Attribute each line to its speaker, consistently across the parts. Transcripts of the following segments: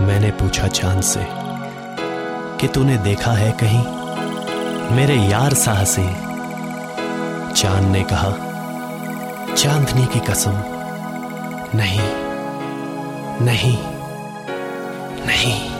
Speaker 1: मैंने पूछा चाँद से कि तूने देखा है कहीं मेरे यार साहसी? चाँद ने कहा, चांदनी की कसम, नहीं नहीं नहीं।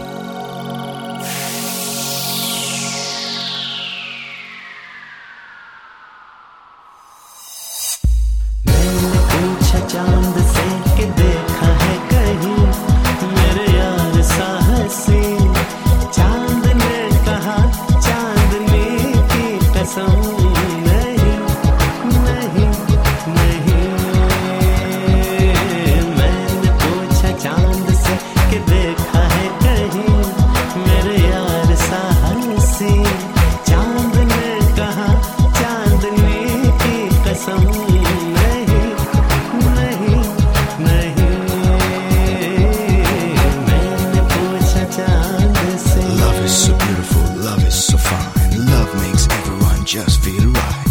Speaker 2: just feel right.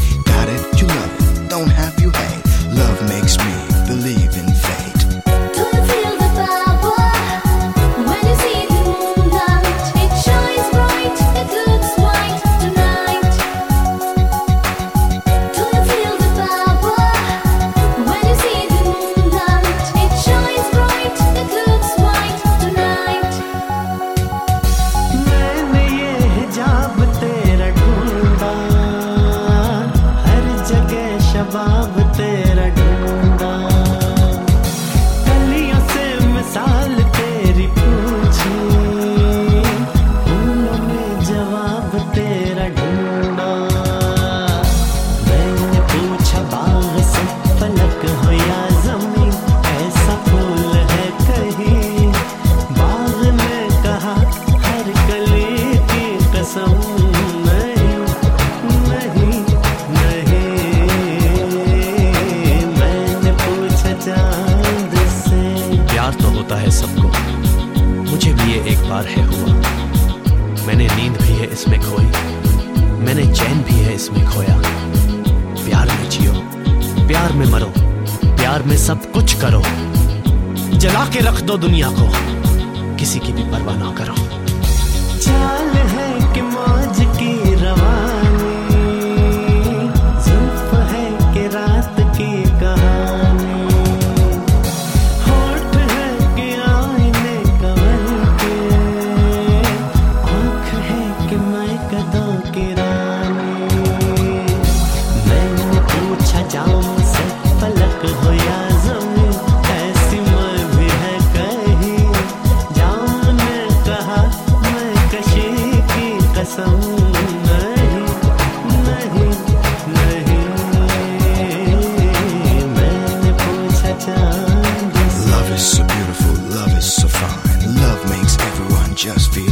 Speaker 1: होता है सबको। मुझे भी ये एक बार है हुआ। मैंने नींद भी है इसमें खोई। मैंने चैन भी है इसमें खोया। प्यार में जियो। प्यार में मरो। प्यार में सब कुछ करो। जला के रख दो दुनिया को। किसी की भी परवाह ना करो। just be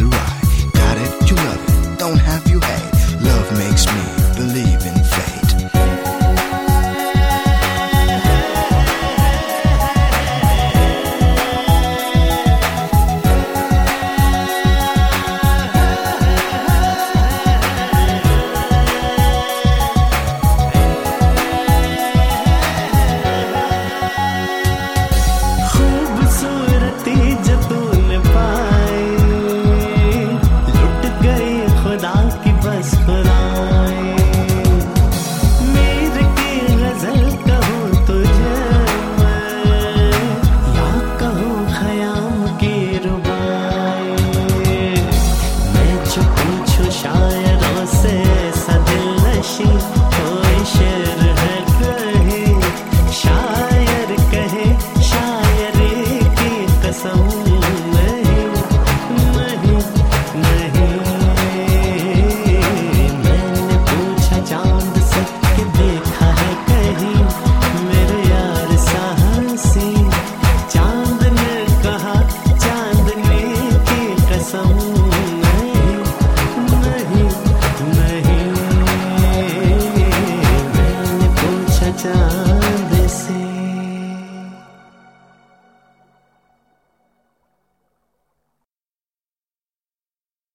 Speaker 1: time.